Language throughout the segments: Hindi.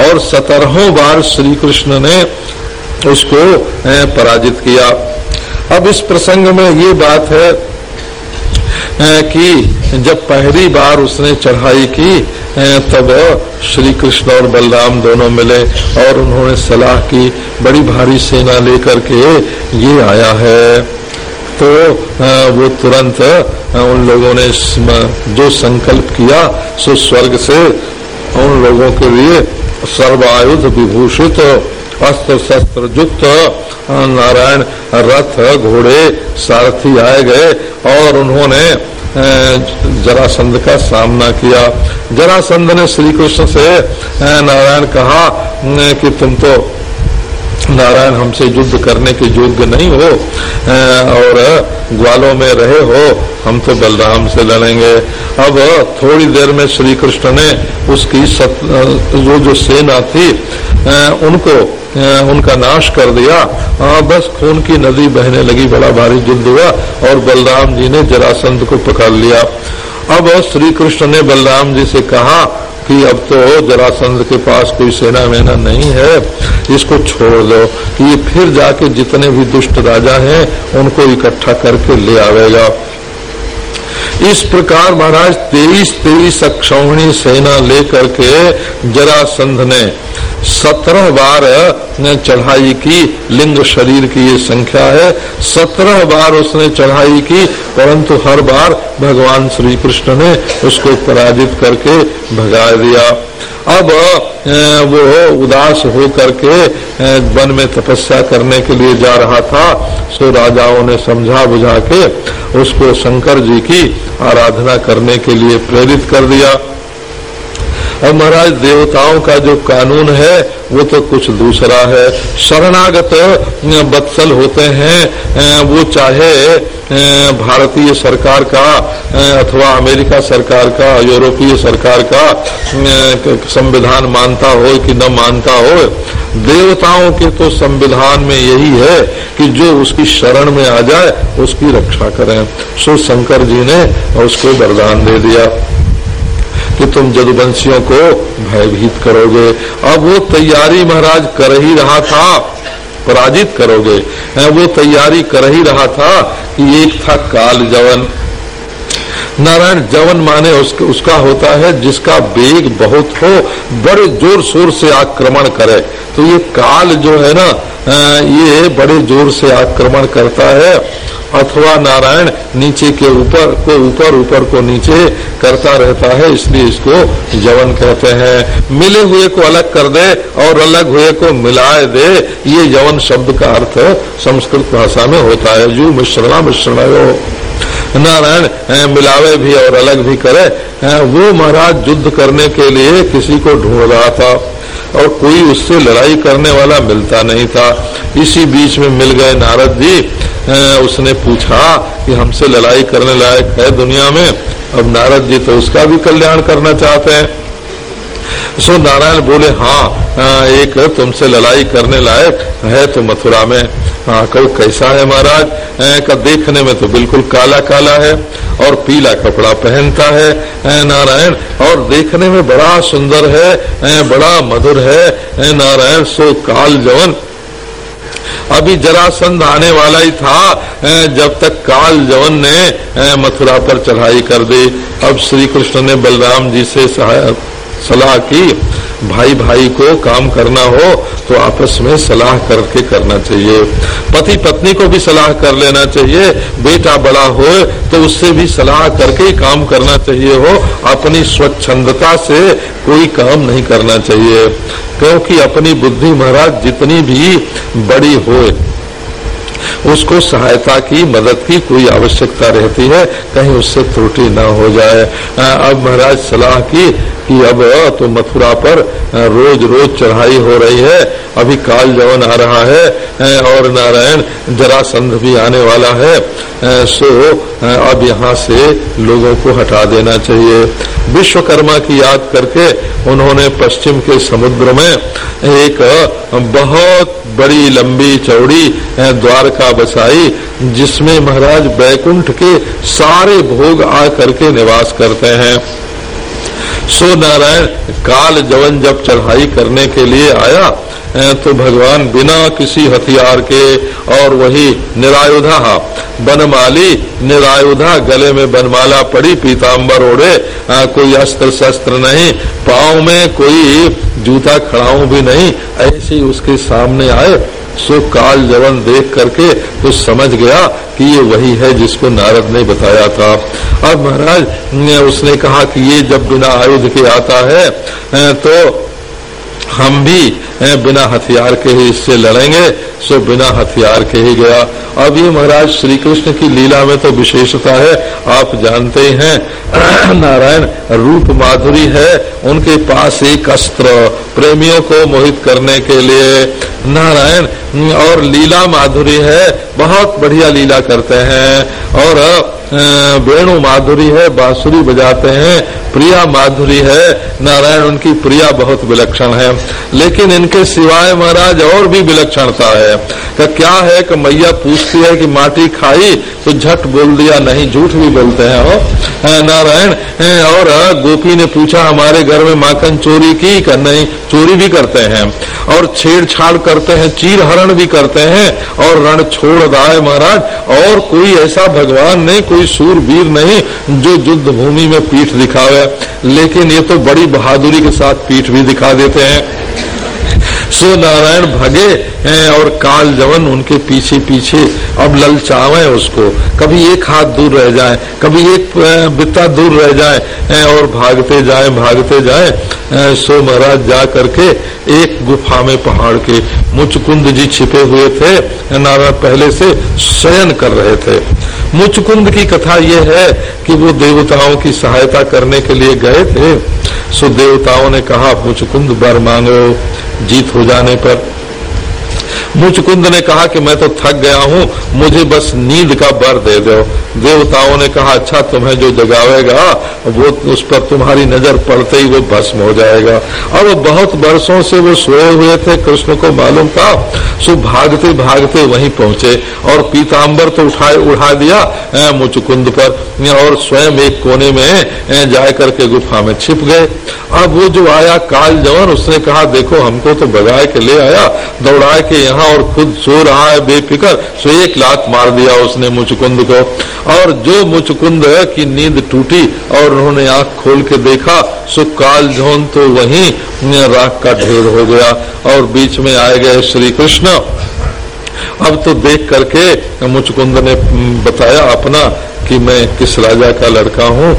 और सतरहों बार श्री कृष्ण ने उसको पराजित किया। अब इस प्रसंग में ये बात है कि जब पहली बार उसने चढ़ाई की तब श्री कृष्ण और बलराम दोनों मिले और उन्होंने सलाह की, बड़ी भारी सेना लेकर के ये आया है। तो वो तुरंत उन लोगों ने जो संकल्प किया सो स्वर्ग से, उन लोगों के लिए सर्वायुध विभूषित अस्त्र शस्त्र युक्त, नारायण रथ घोड़े सारथी आए गए और उन्होंने जरासंध का सामना किया। जरासंध ने श्री कृष्ण से नारायण कहा कि तुम तो नारायण हमसे युद्ध करने के योग्य नहीं हो और ग्वालों में रहे हो हम तो बलराम से लड़ेंगे। अब थोड़ी देर में श्री कृष्ण ने उसकी सत, जो जो सेना थी उनको उनका नाश कर दिया। आ, बस खून की नदी बहने लगी बड़ा भारी युद्ध हुआ और बलराम जी ने जरासंध को पकड़ लिया। अब श्री कृष्ण ने बलराम जी से कहा कि अब तो जरासंध के पास कोई सेना वेना नहीं है, इसको छोड़ दो। ये फिर जाके जितने भी दुष्ट राजा हैं, उनको इकट्ठा करके ले आवेगा। इस प्रकार महाराज तेईस तेईस अक्षौणी सेना लेकर के जरासंध ने सत्रह बार चढ़ाई की। लिंग शरीर की ये संख्या है। सत्रह बार उसने चढ़ाई की। परंतु हर बार भगवान श्री कृष्ण ने उसको पराजित करके भगा दिया। अब वो उदास हो करके वन में तपस्या करने के लिए जा रहा था, सो राजाओं ने समझा बुझा के उसको शंकर जी की आराधना करने के लिए प्रेरित कर दिया। और महाराज देवताओं का जो कानून है, वो तो कुछ दूसरा है। शरणागत बत्सल होते हैं वो चाहे भारतीय सरकार का अथवा अमेरिका सरकार का, यूरोपीय सरकार का, संविधान मानता हो कि न मानता हो, देवताओं के तो संविधान में यही है कि जो उसकी शरण में आ जाए, उसकी रक्षा करें। सो शंकर जी ने उसको वरदान दे दिया। कि तुम जदुवंशियों को भयभीत करोगे। अब वो तैयारी महाराज कर ही रहा था, पराजित करोगे। वो तैयारी कर ही रहा था कि एक था काल जवन नारायण जवन माने उसका, उसका होता है जिसका वेग बहुत हो बड़े ज़ोर शोर से आक्रमण करे। तो ये काल जो है ना ये बड़े ज़ोर से आक्रमण करता है। अथवा नारायण नीचे के ऊपर को ऊपर ऊपर को नीचे करता रहता है इसलिए इसको जवन कहते हैं। मिले हुए को अलग कर दे और अलग हुए को मिलाए दे ये जवन शब्द का अर्थ संस्कृत भाषा में होता है। जो मिश्रणा मिश्रण नारायण मिलावे भी और अलग भी करे वो महाराज युद्ध करने के लिए किसी को ढूंढ रहा था और कोई उससे लड़ाई करने वाला मिलता नहीं था। इसी बीच में मिल गए नारद जी उसने पूछा कि हमसे लड़ाई करने लायक है दुनिया में? अब नारद जी तो उसका भी कल्याण करना चाहते हैं। सो नारायण बोले हाँ एक तुमसे लड़ाई करने लायक है तो मथुरा में कहो कैसा है महाराज? का देखने में तो बिल्कुल काला काला है और पीला कपड़ा पहनता है नारायण। और देखने में बड़ा सुंदर है बड़ा मधुर है नारायण, सो काल जवन। अभी जरासंध आने वाला ही था जब तक काल जवन ने मथुरा पर चढ़ाई कर दी। अब श्री कृष्ण ने बलराम जी से सलाह की भाई भाई को काम करना हो तो आपस में सलाह करके करना चाहिए। पति पत्नी को भी सलाह कर लेना चाहिए। बेटा बड़ा हो तो उससे भी सलाह करके काम करना चाहिए हो। अपनी स्वच्छंदता से कोई काम नहीं करना चाहिए। क्योंकि अपनी बुद्धि महाराज जितनी भी बड़ी हो उसको सहायता की, मदद की, कोई आवश्यकता रहती है, कहीं उससे त्रुटि न हो जाए। अब महाराज सलाह की कि अब तो मथुरा पर रोज रोज चढ़ाई हो रही है। अभी काल जवन आ रहा है और नारायण जरासंध भी आने वाला है। सो अब यहाँ से लोगों को हटा देना चाहिए। विश्वकर्मा की याद करके उन्होंने पश्चिम के समुद्र में एक बहुत बड़ी लंबी चौड़ी द्वारका बसाई, जिसमें महाराज बैकुंठ के सारे भोग आ करके निवास करते हैं। सो नारायण, काल जवन जब चढ़ाई करने के लिए आया तो भगवान बिना किसी हथियार के और वही निरायुधा बनमाली, निरायुधा, गले में बनमाला पड़ी पीताम्बर ओढ़े कोई अस्त्र शस्त्र नहीं, पाँव में कोई जूता खड़ाऊ भी नहीं, ऐसे उसके सामने आए, सो काल जवन देख करके तो समझ गया कि ये वही है जिसको नारद ने बताया था। अब महाराज, उसने कहा कि ये जब बिना आयुध के आता है तो हम भी बिना हथियार के ही इससे लड़ेंगे, सो बिना हथियार के ही गया। अब ये महाराज श्री कृष्ण की लीला में तो विशेषता है, आप जानते हैं, नारायण रूप माधुरी है, उनके पास एक अस्त्र, प्रेमियों को मोहित करने के लिए। नारायण, और लीला माधुरी है, बहुत बढ़िया लीला करते हैं, और वेणु माधुरी है, बांसुरी बजाते हैं, प्रिया माधुरी है, नारायण उनकी प्रिया बहुत विलक्षण है। लेकिन इनके सिवाय महाराज और भी विलक्षणता है। का क्या है कि मैया पूछती है कि माटी खाई तो झट बोल दिया, नहीं, झूठ भी बोलते हैं वो नारायण और गोपी ने पूछा, हमारे घर में माखन चोरी की कर नहीं? चोरी भी करते हैं। और छेड़छाड़ करते हैं चीर हरण भी करते हैं, और रण छोड़ है महाराज। और कोई ऐसा भगवान नहीं, कोई सूर वीर नहीं, जो युद्ध भूमि में पीठ दिखावे। लेकिन ये तो बड़ी बहादुरी के साथ पीठ भी दिखा देते हैं। सो नारायण भगे और काल जवन उनके पीछे पीछे अब ललचावे उसको। कभी एक हाथ दूर रह जाए, कभी एक बिता दूर रह जाए और भागते जाए भागते जाए सो महाराज जा करके एक गुफा में पहाड़ के मुचकुंद जी छिपे हुए थे नारायण पहले से शयन कर रहे थे। मुचकुंद की कथा यह है कि वो देवताओं की सहायता करने के लिए गए थे। सो देवताओं ने कहा, मुचकुंद बर मांगो जीत हो जाने पर मुचकुंद ने कहा कि मैं तो थक गया हूँ, मुझे बस नींद का बर दे दो। देवताओं ने कहा अच्छा तुम्हें जो जगावेगा, वो उस पर तुम्हारी नज़र पड़ते ही वो भस्म हो जाएगा। अब बहुत वर्षों से वो सोए हुए थे, कृष्ण को मालूम था। सो भागते भागते वहीं पहुँचे और पीताम्बर तो उठाए उठा दिया मुचकुंद पर। और स्वयं एक कोने में जा करके गुफा में छिप गए। अब वो जो आया, काल जवन, उसने कहा, देखो, हमको तो बगाए के ले आया दौड़ा के यहाँ और खुद सो रहा है, बेफिक्र। सो एक लात मार दिया उसने मुचकुंद को। और जो मुचकुंद की नींद टूटी और उन्होंने आँख खोल के देखा, सो काल झोन तो वही राख का ढेर हो गया। और बीच में आए गए श्री कृष्ण अब तो देख करके मुचकुंद ने बताया अपना कि मैं किस राजा का लड़का हूँ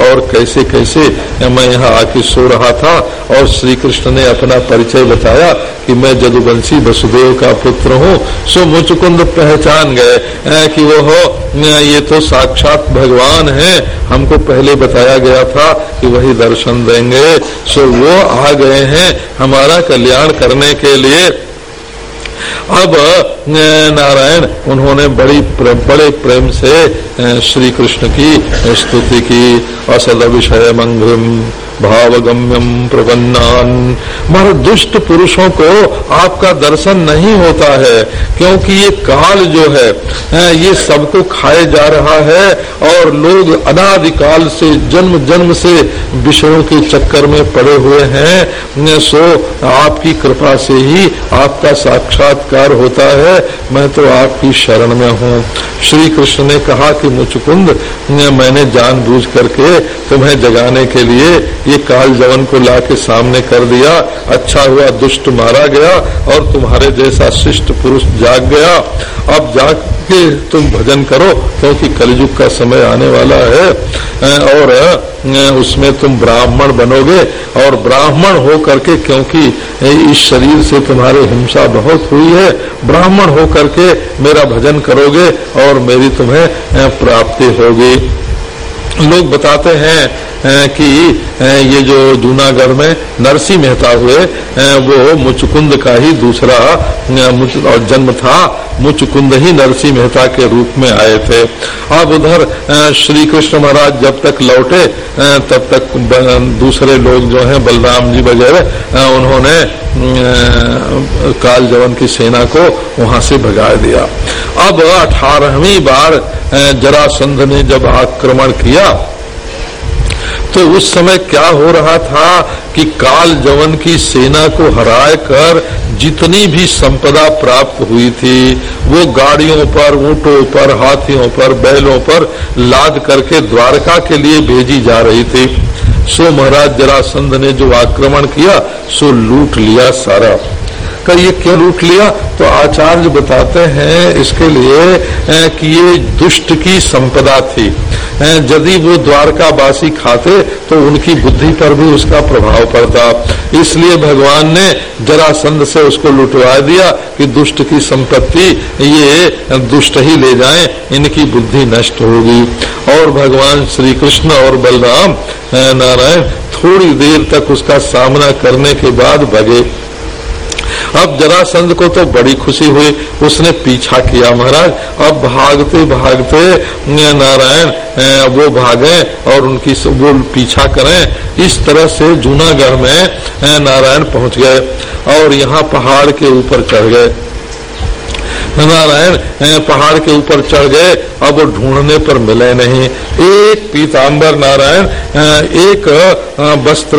और कैसे कैसे मैं यहाँ आके सो रहा था, और श्री कृष्ण ने अपना परिचय बताया कि मैं जदुवंशी वसुदेव का पुत्र हूँ। सो मुचकुंद पहचान गए कि वो हो ये तो साक्षात भगवान है। हमको पहले बताया गया था कि वही दर्शन देंगे। सो वो आ गए हैं हमारा कल्याण करने के लिए। अब नारायण, उन्होंने बड़ी बड़े प्रेम से श्री कृष्ण की स्तुति की। असल विषय मंगम भावगम्यम प्रपन्नान। मर दुष्ट पुरुषों को आपका दर्शन नहीं होता है, क्योंकि ये काल जो है ये सबको खाए जा रहा है, और लोग अनादिकाल से जन्म जन्म से विषयों के चक्कर में पड़े हुए हैं। सो आपकी कृपा से ही आपका साक्षात्कार होता है। मैं तो आपकी शरण में हूँ। श्री कृष्ण ने कहा कि मुचुकुंद मैंने जानबूझ करके तुम्हें जगाने के लिए ये काल जवन को ला के सामने कर दिया अच्छा हुआ, दुष्ट मारा गया और तुम्हारे जैसा शिष्ट पुरुष जाग गया। अब जाग के तुम भजन करो, क्योंकि कलयुग का समय आने वाला है। और उसमें तुम ब्राह्मण बनोगे और ब्राह्मण हो करके क्योंकि इस शरीर से तुम्हारे हिंसा बहुत हुई है, ब्राह्मण हो करके मेरा भजन करोगे और मेरी तुम्हें प्राप्ति होगी। लोग बताते हैं कि ये जो जूनागढ़ में नरसी मेहता हुए वो मुचकुंद का ही दूसरा जन्म था। मुचकुंद ही नरसी मेहता के रूप में आए थे। अब उधर श्री कृष्ण महाराज जब तक लौटे तब तक दूसरे लोग जो हैं, बलराम जी वगैरह उन्होंने काल जवन की सेना को वहाँ से भगा दिया। अब अठारहवीं बार जरासंध ने जब आक्रमण किया तो उस समय क्या हो रहा था कि काल जवन की सेना को हराए कर जितनी भी संपदा प्राप्त हुई थी, वो गाड़ियों पर, ऊंटों पर, हाथियों पर, बैलों पर लाद करके द्वारका के लिए भेजी जा रही थी। सो महाराज जरासंध ने जो आक्रमण किया, सो लूट लिया सारा। का ये क्यों लूट लिया? तो आचार्य बताते हैं इसके लिए कि ये दुष्ट की संपदा थी। यदि वो द्वारकावासी खाते तो उनकी बुद्धि पर भी उसका प्रभाव पड़ता। इसलिए भगवान ने जरासंध से उसको लुटवा दिया कि दुष्ट की संपत्ति ये दुष्ट ही ले जाए, इनकी बुद्धि नष्ट होगी। और भगवान श्री कृष्ण और बलराम नारायण, थोड़ी देर तक उसका सामना करने के बाद भगे। अब जरासंध को तो बड़ी खुशी हुई। उसने पीछा किया महाराज। अब भागते भागते नारायण वो भागे और उनकी वो पीछा करें। इस तरह से जूनागढ़ में नारायण पहुँच गए और यहाँ पहाड़ के ऊपर चढ़ गए। नारायण पहाड़ के ऊपर चढ़ गए, अब ढूँढने पर मिले नहीं। एक पीताम्बर नारायण एक वस्त्र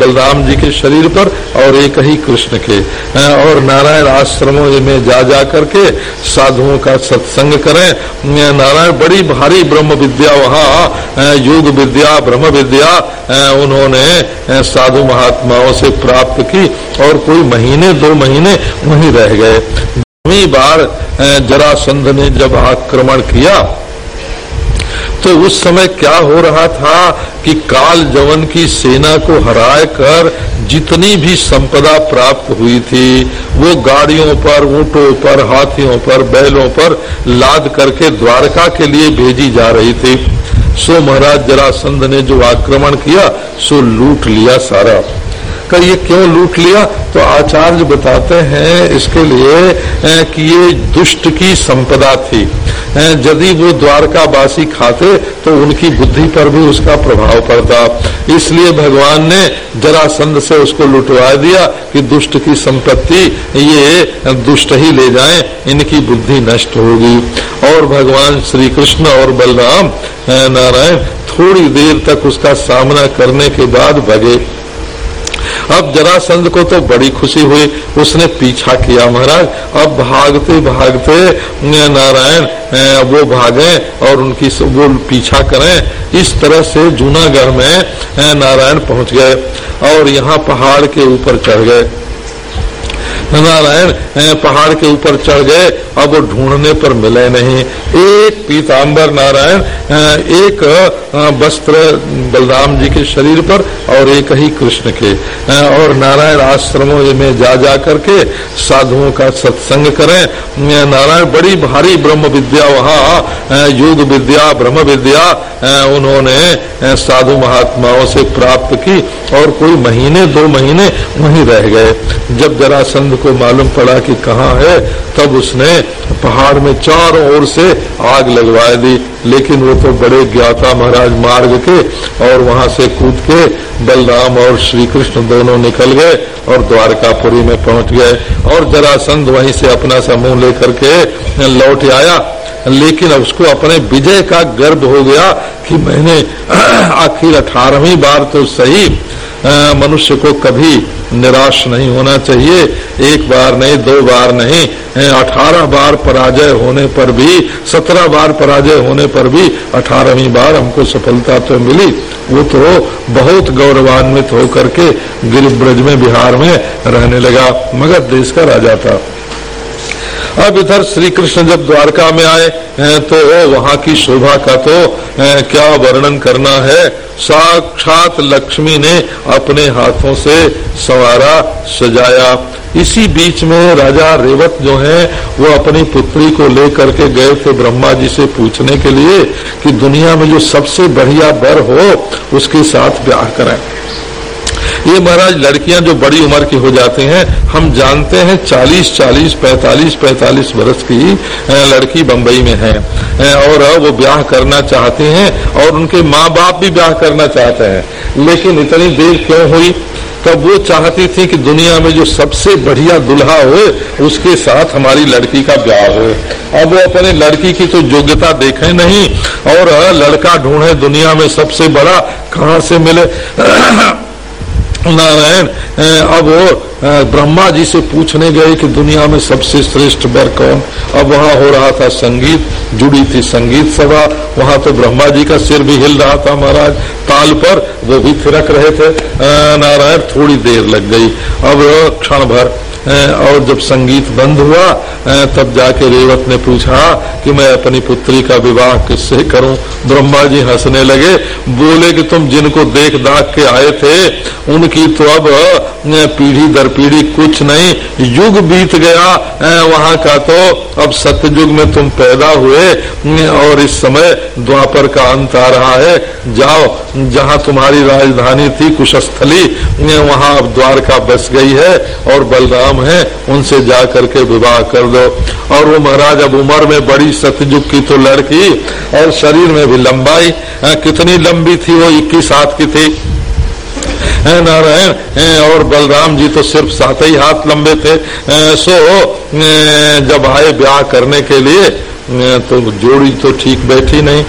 बलराम जी के शरीर पर और एक ही कृष्ण के। और नारायण आश्रमों में जा जा करके साधुओं का सत्संग करें। नारायण बड़ी भारी ब्रह्म विद्या वहाँ योग विद्या, ब्रह्म विद्या उन्होंने साधु महात्माओं से प्राप्त की और कोई महीने, दो महीने वहीं रह गए। बार जरासंध ने जब आक्रमण किया तो उस समय क्या हो रहा था कि काल जवन की सेना को हराए कर जितनी भी संपदा प्राप्त हुई थी, वो गाड़ियों पर, ऊंटों पर, हाथियों पर, बैलों पर लाद करके द्वारका के लिए भेजी जा रही थी। सो महाराज जरासंध ने जो आक्रमण किया, सो लूट लिया सारा। का ये क्यों लूट लिया? तो आचार्य बताते हैं इसके लिए कि ये दुष्ट की संपदा थी। यदि वो द्वारका द्वारकावासी खाते तो उनकी बुद्धि पर भी उसका प्रभाव पड़ता। इसलिए भगवान ने जरासंध से उसको लुटवा दिया कि दुष्ट की संपत्ति, ये दुष्ट ही ले जाएँ, इनकी बुद्धि नष्ट होगी। और भगवान श्री कृष्ण और बलराम नारायण, थोड़ी देर तक उसका सामना करने के बाद भगे। अब जरासंध को तो बड़ी खुशी हुई। उसने पीछा किया महाराज। अब भागते भागते नारायण वो भागे और उनकी वो पीछा करें। इस तरह से जूनागढ़ में नारायण पहुँच गए और यहाँ पहाड़ के ऊपर चढ़ गए। नारायण पहाड़ के ऊपर चढ़ गए, अब वो ढूँढने पर मिले नहीं। एक पीताम्बर नारायण एक वस्त्र बलराम जी के शरीर पर, और एक ही कृष्ण के। और नारायण आश्रमों में जा जा करके साधुओं का सत्संग करें। नारायण, बड़ी भारी ब्रह्म विद्या वहाँ योग विद्या, ब्रह्म विद्या उन्होंने साधु महात्माओं से प्राप्त की, और कोई महीने, दो महीने वहीं रह गए। जब जरा जरासंध को मालूम पड़ा कि कहाँ है, तब उसने पहाड़ में चारों ओर से आग लगवा दी। लेकिन वो तो बड़े ज्ञाता महाराज मार्ग के और वहाँ से कूद के बलराम और श्री कृष्ण दोनों निकल गए और द्वारकापुरी में पहुँच गए और जरासंध वहीं से अपना समूह लेकर के लौट आया। लेकिन उसको अपने विजय का गर्व हो गया कि मैंने आखिर अठारहवीं बार तो सही मनुष्य को कभी निराश नहीं होना चाहिए। एक बार नहीं, दो बार नहीं अठारह बार पराजय होने पर भी, सत्रह बार पराजय होने पर भी अठारहवीं बार हमको सफलता तो मिली। वो तो बहुत गौरवान्वित होकर के गिरिब्रज में बिहार में रहने लगा मगध देश का राजा था। अब इधर श्री कृष्ण जब द्वारका में आए तो वहाँ की शोभा का तो क्या वर्णन करना है? साक्षात लक्ष्मी ने अपने हाथों से सवारा, सजाया। इसी बीच में राजा रेवत जो है, वो अपनी पुत्री को लेकर के गए थे ब्रह्मा जी से पूछने के लिए कि दुनिया में जो सबसे बढ़िया बर हो, उसके साथ ब्याह करें ये महाराज, लड़कियाँ जो बड़ी उम्र की हो जाती हैं, हम जानते हैं 40 40 45 45 वर्ष की लड़की बंबई में है। और वो ब्याह करना चाहती हैं और उनके माँ बाप भी ब्याह करना चाहते हैं। लेकिन इतनी देर क्यों हुई? तब वो चाहती थी कि दुनिया में जो सबसे बढ़िया दुल्हा हो, उसके साथ हमारी लड़की का ब्याह हो। अब वो अपने लड़की की तो योग्यता देखे नहीं और लड़का ढूंढे दुनिया में सबसे बड़ा, कहाँ से मिले? नारायण अब वो ब्रह्मा जी से पूछने गए कि दुनिया में सबसे श्रेष्ठ वर कौन? अब वहाँ हो रहा था संगीत, जुड़ी थी संगीत सभा, वहाँ तो ब्रह्मा जी का सिर भी हिल रहा था महाराज। ताल पर वो भी थिरक रहे थे। नारायण, थोड़ी देर लग गई। अब क्षण भर और जब संगीत बंद हुआ तब जाके रेवत ने पूछा कि मैं अपनी पुत्री का विवाह किससे करूँ? ब्रह्मा जी हंसने लगे, बोले कि तुम जिनको देख दाख के आए थे, उनकी तो अब पीढ़ी दर पीढ़ी कुछ नहीं, युग बीत गया वहाँ का तो अब सत्ययुग में तुम पैदा हुए और इस समय द्वापर का अंत आ रहा है। जाओ, जहाँ तुम्हारी राजधानी थी कुशस्थली वहाँ अब द्वारका बस गई है, और बलराम है, उनसे जा करके विवाह कर दो। और वो महाराज अब उम्र में बड़ी सतयुग की तो लड़की और शरीर में भी लंबाई कितनी लंबी थी वो इक्कीस हाथ की थी। नारायण और बलराम जी तो सिर्फ़ सात ही हाथ लंबे थे। सो जब आए ब्याह करने के लिए तो जोड़ी तो ठीक बैठी नहीं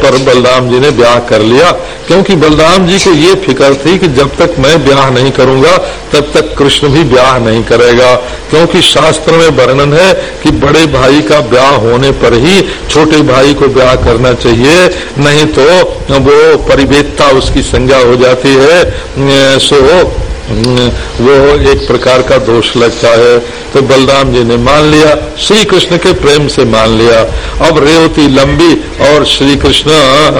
पर बलराम जी ने ब्याह कर लिया। क्योंकि बलराम जी को ये फ़िक्र थी कि जब तक मैं ब्याह नहीं करूँगा, तब तक कृष्ण भी ब्याह नहीं करेगा। क्योंकि शास्त्र में वर्णन है कि बड़े भाई का ब्याह होने पर ही छोटे भाई को ब्याह करना चाहिए, नहीं तो वो परिवेदता उसकी संज्ञा हो जाती है, सो वो एक प्रकार का दोष लगता है। तो बलराम जी ने मान लिया श्री कृष्ण के प्रेम से मान लिया। अब रेवती लंबी और श्री कृष्ण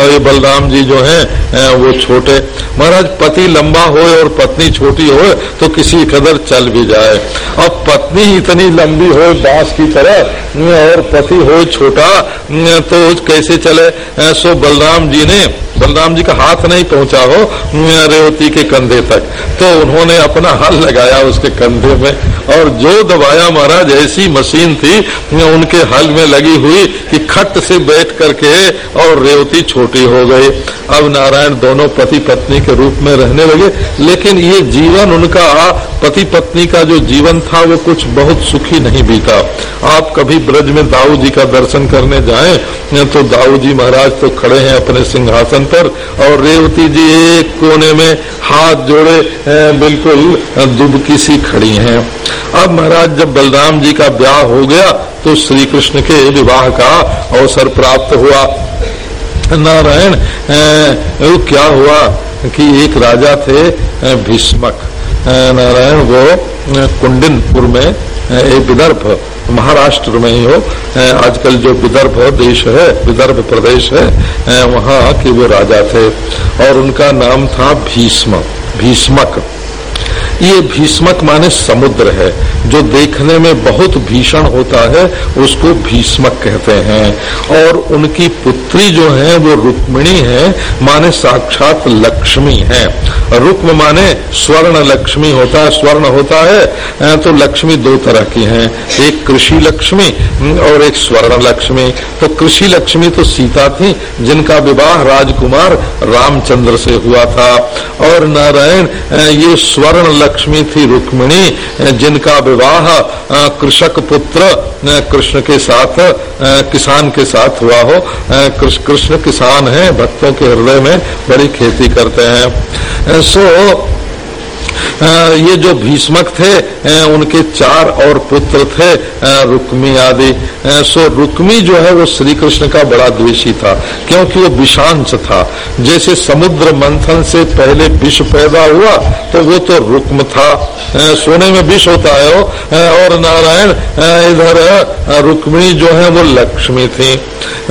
ये बलराम जी जो हैं वो छोटे। महाराज, पति लंबा हो और पत्नी छोटी हो तो किसी कदर चल भी जाए। अब पत्नी इतनी लंबी हो बाँस की तरह, और पति हो छोटा तो कैसे चले? सो बलराम जी ने बलराम जी का हाथ नहीं पहुँचा हो रेवती के कंधे तक। तो उन्होंने अपना हल लगाया उसके कंधे में और जो दबाया महाराज, ऐसी मशीन थी उनके हल में लगी हुई कि खट से बैठ करके और रेवती छोटी हो गई। अब नारायण दोनों पति पत्नी के रूप में रहने लगे, लेकिन ये जीवन उनका पति पत्नी का जो जीवन था, वो कुछ बहुत सुखी नहीं बीता। आप कभी ब्रज में दाऊ जी का दर्शन करने जाएँ तो दाऊ जी महाराज तो खड़े हैं अपने सिंहासन पर, और रेवती जी एक कोने में हाथ जोड़े बिल्कुल दुबकी सी खड़ी हैं। अब महाराज, जब बलराम जी का ब्याह हो गया तो श्री कृष्ण के विवाह का अवसर प्राप्त हुआ। नारायण क्या हुआ कि एक राजा थे भीष्मक? नारायण वो कुंडिनपुर में एक विदर्भ, महाराष्ट्र में ही हो। आजकल जो विदर्भ देश है, विदर्भ प्रदेश है वहाँ के वो राजा थे। और उनका नाम था भीष्म, भीष्मक। ये भीष्मक माने समुद्र है, जो देखने में बहुत भीषण होता है, उसको भीष्मक कहते हैं। और उनकी पुत्री जो है, वो रुक्मिणी है, माने साक्षात लक्ष्मी है। रुक्म माने स्वर्ण लक्ष्मी होता है स्वर्ण होता है तो लक्ष्मी दो तरह की हैं। एक कृषि लक्ष्मी और एक स्वर्ण लक्ष्मी। तो कृषि लक्ष्मी तो सीता थी, जिनका विवाह राजकुमार रामचंद्र से हुआ था। और नारायण ये स्वर्ण लक्ष्मी थी रुक्मिणी जिनका विवाह कृषक पुत्र कृष्ण के साथ किसान के साथ हुआ हो। कृष्ण किसान है, भक्तों के हृदय में बड़ी खेती करते हैं। सो ये जो भीष्मक थे उनके चार और पुत्र थे रुक्मी आदि। सो रुक्मी जो है, वो श्री कृष्ण का बड़ा द्वेषी था, क्योंकि वो विषांश था। जैसे समुद्र मंथन से पहले विष पैदा हुआ तो वो तो रुक्म था। सोने में विष होता है और नारायण इधर रुक्मिणी जो है, वो लक्ष्मी थी।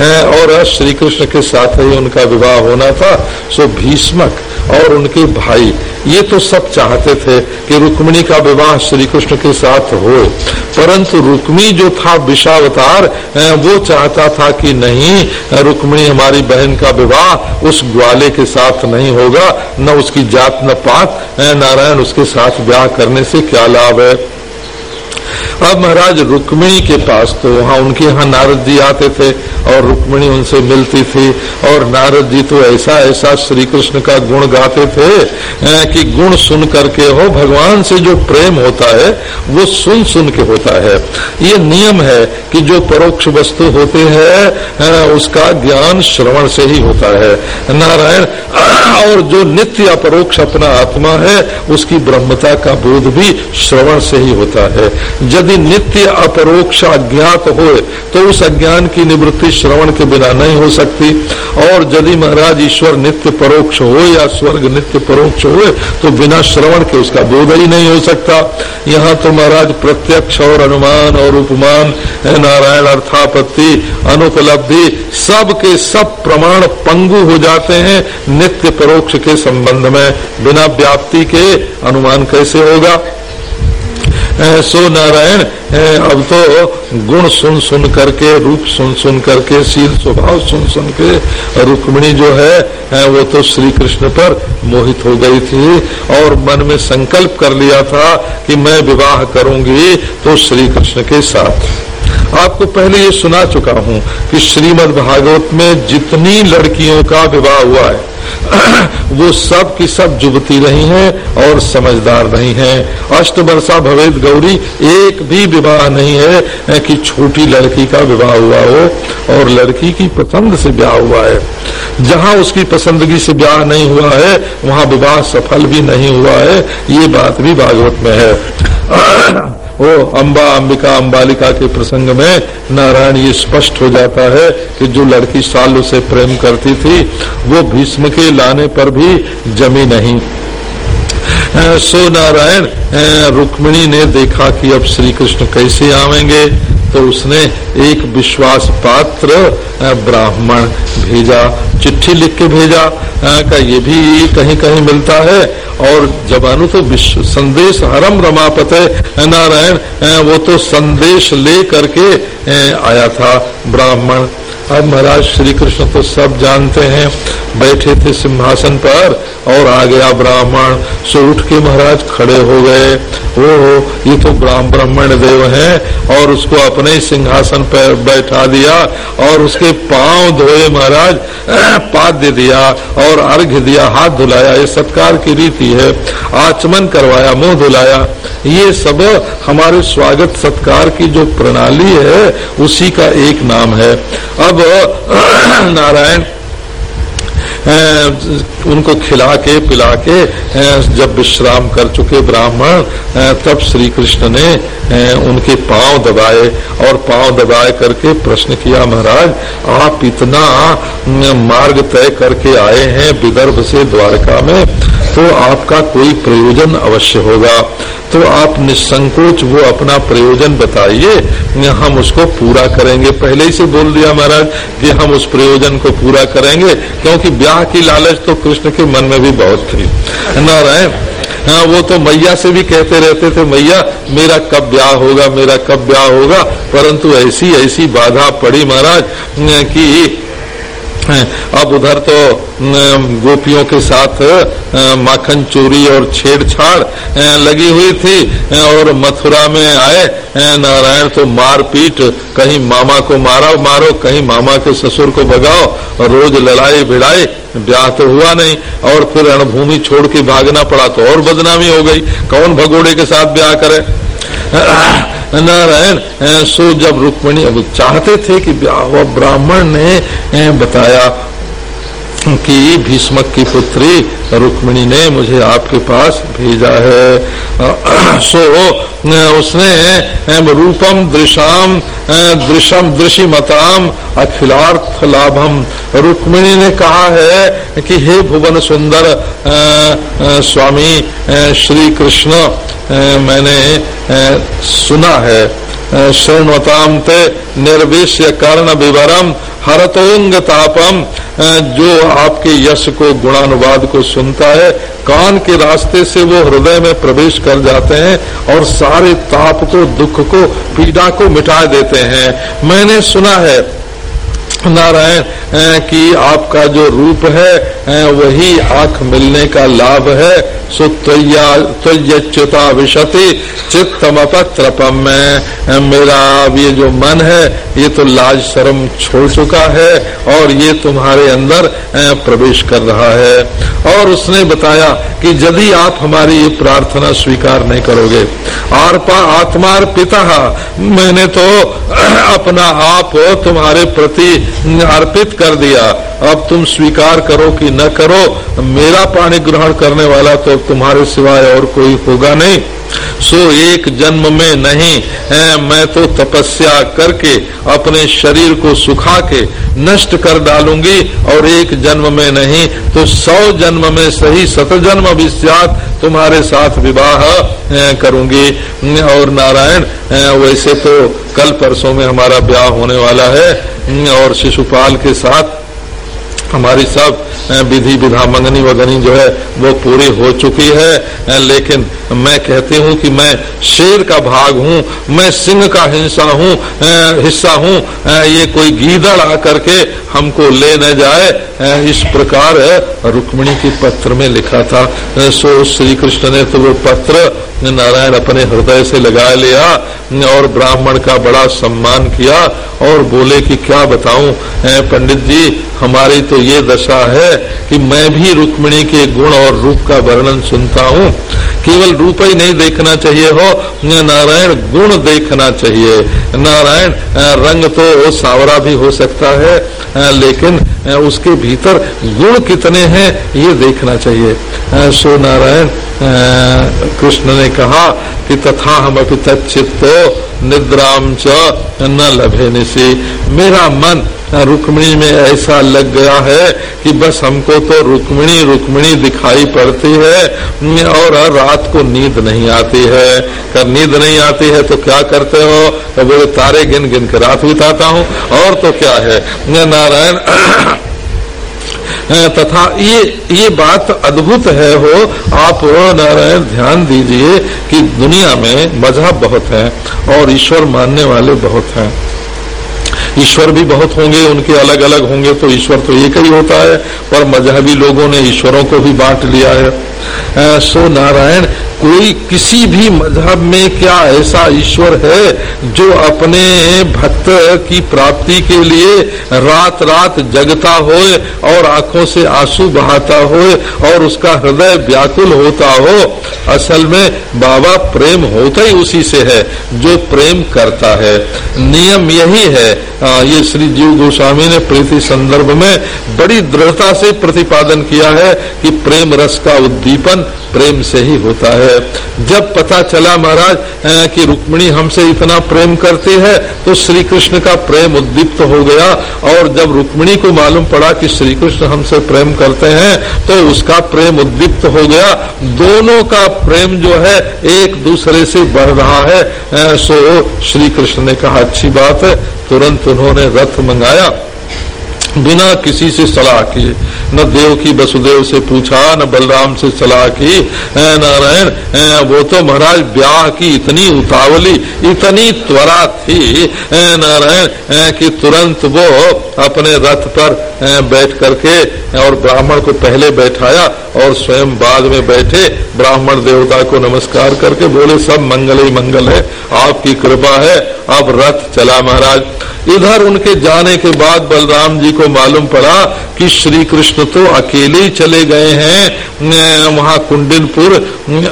और श्री कृष्ण के साथ ही उनका विवाह होना था। सो भीष्मक और उनके भाई, ये तो सब चाहते थे कि रुक्मिणी का विवाह श्री कृष्ण के साथ हो परंतु रुक्मी जो था विषावतार वो चाहता था कि नहीं रुक्मी हमारी बहन का विवाह उस ग्वाले के साथ नहीं होगा, न उसकी जात, न पात नारायण उसके साथ ब्याह करने से क्या लाभ है? अब महाराज, रुक्मिणी के पास तो वहाँ उनके यहाँ नारद जी आते थे और रुक्मिणी उनसे मिलती थी। और नारद जी तो ऐसा ऐसा श्री कृष्ण का गुण गाते थे कि गुण सुन करके, हो, भगवान से जो प्रेम होता है, वो सुन सुन के होता है। ये नियम है कि जो परोक्ष वस्तु होते हैं उसका ज्ञान श्रवण से ही होता है। नारायण, और जो नित्य अपरोक्ष अपना आत्मा है, उसकी ब्रह्मता का बोध भी श्रवण से ही होता है। यदि नित्य अपरोक्ष अज्ञात हो तो उस अज्ञान की निवृत्ति श्रवण के बिना नहीं हो सकती। और यदि महाराज ईश्वर नित्य परोक्ष हो या स्वर्ग नित्य परोक्ष हो तो बिना श्रवण के उसका बोध ही नहीं हो सकता। यहाँ तो महाराज प्रत्यक्ष और अनुमान और उपमान नारायण अर्थापत्ति, अनुपलब्धि, सब के सब प्रमाण पंगु हो जाते हैं नित्य परोक्ष के संबंध में। बिना व्याप्ति के अनुमान कैसे होगा? सो नारायण अब तो गुण सुन सुन करके, रूप सुन सुन करके, शील स्वभाव सुन सुन के, रुक्मिणी जो है वो तो श्री कृष्ण पर मोहित हो गई थी और मन में संकल्प कर लिया था कि मैं विवाह करूँगी तो श्री कृष्ण के साथ। आपको पहले ये सुना चुका हूँ कि श्रीमद् भागवत में जितनी लड़कियों का विवाह हुआ है, वो सब की सब जुबती रही हैं और समझदार नहीं हैं। अष्ट वर्षा भवेद गौरी, एक भी विवाह नहीं है कि छोटी लड़की का विवाह हुआ हो और लड़की की पसंद से ब्याह हुआ है। जहाँ उसकी पसंदगी से ब्याह नहीं हुआ है, वहाँ विवाह सफल भी नहीं हुआ है, ये बात भी भागवत में है। वो अम्बा अंबिका अम्बालिका के प्रसंग में नारायण ये स्पष्ट हो जाता है कि जो लड़की सालों से प्रेम करती थी, वो भीष्म के लाने पर भी जमी नहीं। सो नारायण रुक्मिणी ने देखा कि अब श्री कृष्ण कैसे आवेंगे। तो उसने एक विश्वास पात्र ब्राह्मण भेजा, चिट्ठी लिख के भेजा का ये भी कहीं कहीं मिलता है। और जबानु तो विश्व, संदेश हरम रमापत नारायण वो तो संदेश ले करके आया था ब्राह्मण। अब महाराज श्री कृष्ण तो सब जानते हैं। बैठे थे सिंहासन पर और आ गया ब्राह्मण, सो उठ के महाराज खड़े हो गए। ओ ये तो ब्राह्मण देव हैं और उसको अपने सिंहासन पर बैठा दिया और उसके पाँव धोए महाराज पाद्य दिया और अर्घ दिया, हाथ धुलाया। ये सत्कार की रीति है। आचमन करवाया, मुँह धुलाया। ये सब हमारे स्वागत सत्कार की जो प्रणाली है, उसी का एक नाम है। अब नारायण उनको खिला के पिला के जब विश्राम कर चुके ब्राह्मण तब श्री कृष्ण ने उनके पाँव दबाए और पाँव दबाए करके प्रश्न किया, महाराज, आप इतना मार्ग तय करके आए हैं विदर्भ से द्वारका में तो आपका कोई प्रयोजन अवश्य होगा। तो आप निसंकोच वो अपना प्रयोजन बताइए हम उसको पूरा करेंगे। पहले ही से बोल दिया महाराज कि हम उस प्रयोजन को पूरा करेंगे, क्योंकि ब्याह की लालच तो कृष्ण के मन में भी बहुत थी। नारायण हाँ वो तो मैया से भी कहते रहते थे, मैया, मेरा कब ब्याह होगा, मेरा कब ब्याह होगा? परंतु ऐसी ऐसी बाधा पड़ी महाराज कि अब उधर तो गोपियों के साथ माखन चोरी और छेड़छाड़ लगी हुई थी और मथुरा में आए नारायण तो मारपीट, कहीं मामा को मारा, मारो, कहीं मामा के ससुर को भगाओ, रोज लड़ाई भिड़ाई, ब्याह तो हुआ नहीं, और फिर रणभूमि छोड़ के भागना पड़ा तो और बदनामी हो गई, कौन भगोड़े के साथ ब्याह करे? नारायण सो जब रुक्मणी अब चाहते थे कि वह ब्राह्मण ने बताया कि भीष्मक की पुत्री रुक्मिणी ने मुझे आपके पास भेजा है। सो उसने रूपम दृशाम दृशम दृशिमताम, अखिलार्थ लाभम। रुक्मिणी ने कहा है कि, हे भुवन सुंदर स्वामी श्री कृष्ण मैंने सुना है। शृणवताम ते निर्विश्य कर्ण विवरम हरतोंग तापम जो आपके यश को गुणानुवाद को सुनता है कान के रास्ते से वो हृदय में प्रवेश कर जाते हैं और सारे ताप को दुख को पीड़ा को मिटा देते हैं मैंने सुना है नारायण कि आपका जो रूप है वही आँख मिलने का लाभ है। सो त्वयच्युता विशति, चित्तमपत्रपम में। मेरा ये जो मन है, ये तो लाज शर्म छोड़ चुका है और ये तुम्हारे अंदर प्रवेश कर रहा है। और उसने बताया कि यदि आप हमारी ये प्रार्थना स्वीकार नहीं करोगे। आत्मा आत्मार पिता मैंने तो अपना आप तुम्हारे प्रति अर्पित कर दिया। अब तुम स्वीकार करो कि न करो। मेरा पानी ग्रहण करने वाला तो तुम्हारे सिवाय और कोई होगा नहीं। सो एक जन्म में नहीं, है, मैं तो तपस्या करके, अपने शरीर को सुखा के नष्ट कर डालूँगी, और एक जन्म में नहीं तो सौ जन्म में सही सत जन्म विश्वास तुम्हारे साथ विवाह करूँगी। और नारायण वैसे तो कल परसों में हमारा ब्याह होने वाला है, और शिशुपाल के साथ हमारी सब विधि विधा मंगनी वगनी जो है, वो पूरी हो चुकी है। लेकिन मैं कहती हूँ कि मैं शेर का भाग हूँ, मैं सिंह का हिंसा हूँ हिस्सा हूँ। ये कोई गीदड़ आकर के हमको ले न जाए। इस प्रकार रुक्मिणी के पत्र में लिखा था। सो श्री कृष्ण ने तो वो पत्र नारायण अपने हृदय से लगा लिया और ब्राह्मण का बड़ा सम्मान किया, और बोले कि क्या बताऊँ? पंडित जी, हमारी तो ये दशा है कि मैं भी रुक्मिणी के गुण और रूप का वर्णन सुनता हूँ। केवल रूप ही नहीं देखना चाहिए हो नारायण गुण देखना चाहिए। नारायण रंग तो सावरा भी हो सकता है लेकिन उसके भीतर गुण कितने हैं, ये देखना चाहिए। सो नारायण कृष्ण ने कहा कि तथा हम अभी तत्चित्त निद्राम च न लभे निशी मेरा मन रुक्मिणी में ऐसा लग गया है कि बस हमको तो रुक्मिणी रुक्मिणी दिखाई पड़ती है और रात को नींद नहीं आती है। कर नींद नहीं आती है तो क्या करते हो? तो बोले, तारे गिन गिन के रात बिताता हूँ। और तो क्या है? नारायण तथा ये ये बात अद्भुत है हो, आप नारायण ध्यान दीजिए कि दुनिया में मज़हब बहुत है और ईश्वर मानने वाले बहुत हैं। ईश्वर भी बहुत होंगे, उनके अलग अलग होंगे तो ईश्वर तो एक ही होता है, पर मजहबी लोगों ने ईश्वरों को भी बांट लिया है। सो नारायण कोई किसी भी मज़हब में क्या ऐसा ईश्वर है जो अपने भक्त की प्राप्ति के लिए रात रात जगता हो और आँखों से आँसू बहाता हो और उसका हृदय व्याकुल होता हो? असल में बाबा प्रेम होता ही उसी से है जो प्रेम करता है। नियम यही है। आ, ये श्री जीव गोस्वामी ने प्रीति संदर्भ में बड़ी दृढ़ता से प्रतिपादन किया है कि प्रेम रस का उद्दीपन प्रेम से ही होता है। जब पता चला महाराज कि रुक्मिणी हमसे इतना प्रेम करती है तो श्री कृष्ण का प्रेम उद्दीप्त हो गया। और जब रुक्मिणी को मालूम पड़ा कि श्री कृष्ण हमसे प्रेम करते हैं तो उसका प्रेम उद्दीप्त हो गया। दोनों का प्रेम जो है, एक दूसरे से बढ़ रहा है। सो श्री कृष्ण ने कहा, अच्छी बात है। तुरंत उन्होंने रथ मंगाया। बिना किसी से सलाह किए न देव की वसुदेव से पूछा, न बलराम से सलाह की नारायण वो तो महाराज ब्याह की इतनी उतावली, इतनी त्वरा थी। नारायण कि तुरंत वो अपने रथ पर बैठ करके, और ब्राह्मण को पहले बैठाया, और स्वयं बाद में बैठे, ब्राह्मण देवता को नमस्कार करके बोले, सब मंगल ही मंगल है, आपकी कृपा है, अब रथ चला महाराज। इधर उनके जाने के बाद बलराम जी को मालूम पड़ा कि श्री कृष्ण तो अकेले ही चले गए हैं। वहाँ कुंडिनपुर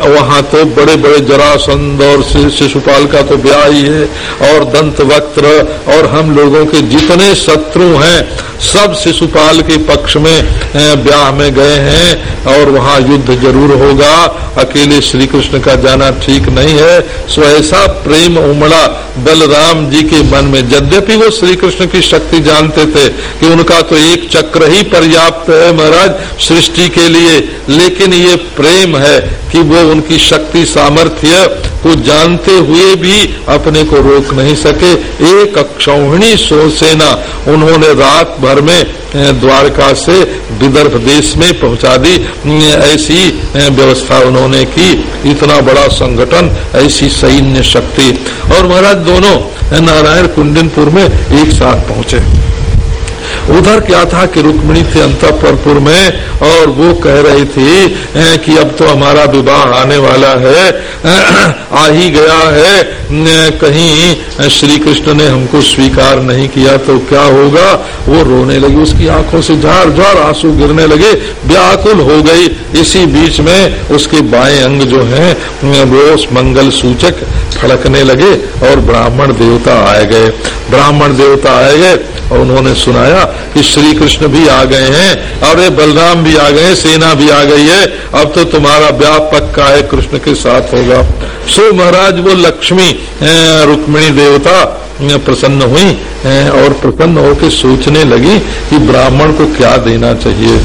वहाँ तो बड़े बड़े जरासंध और शिशुपाल का तो ब्याह ही है और दंत वक्त्र और हम लोगों के जितने शत्रु हैं, सब शिशुपाल के पक्ष में ब्याह में गए हैं और वहाँ युद्ध ज़रूर होगा। अकेले श्री कृष्ण का जाना ठीक नहीं है। सो ऐसा प्रेम उमड़ा बलराम जी के मन में। यद्यपि वो श्री कृष्ण की शक्ति जानते थे कि उनका तो एक चक्र ही पर्याप्त है महाराज, सृष्टि के लिए। लेकिन ये प्रेम है कि वो उनकी शक्ति, सामर्थ्य को जानते हुए भी अपने को रोक नहीं सके। एक अक्षौहिणी सोसेना उन्होंने रात भर में द्वारका से विदर्भ देश में पहुँचा दी। ऐसी व्यवस्था उन्होंने की। इतना बड़ा संगठन, ऐसी सैन्य शक्ति। और महाराज, दोनों नारायण कुंडनपुर में एक साथ पहुँचे। उधर क्या था कि रुक्मिणी थे अंतपुर में, और वो कह रही थी कि अब तो हमारा विवाह आने वाला है। आ ही गया है। कहीं श्री कृष्ण ने हमको स्वीकार नहीं किया तो क्या होगा? वो रोने लगी, उसकी आँखों से झार झार आँसू गिरने लगे, व्याकुल हो गई। इसी बीच में उसके बाएँ अंग जो है वो मंगल सूचक फड़कने लगे और ब्राह्मण देवता आए गए। ब्राह्मण देवता आए गए और उन्होंने सुनाया कि श्री कृष्ण भी आ गए हैं। ये बलराम भी आ गए, सेना भी आ गई है। अब तो तुम्हारा ब्याह पक्का है कृष्ण के साथ होगा। सो महाराज वो लक्ष्मी रुक्मिणी देवता प्रसन्न हुई और प्रसन्न होकर सोचने लगी कि ब्राह्मण को क्या देना चाहिए।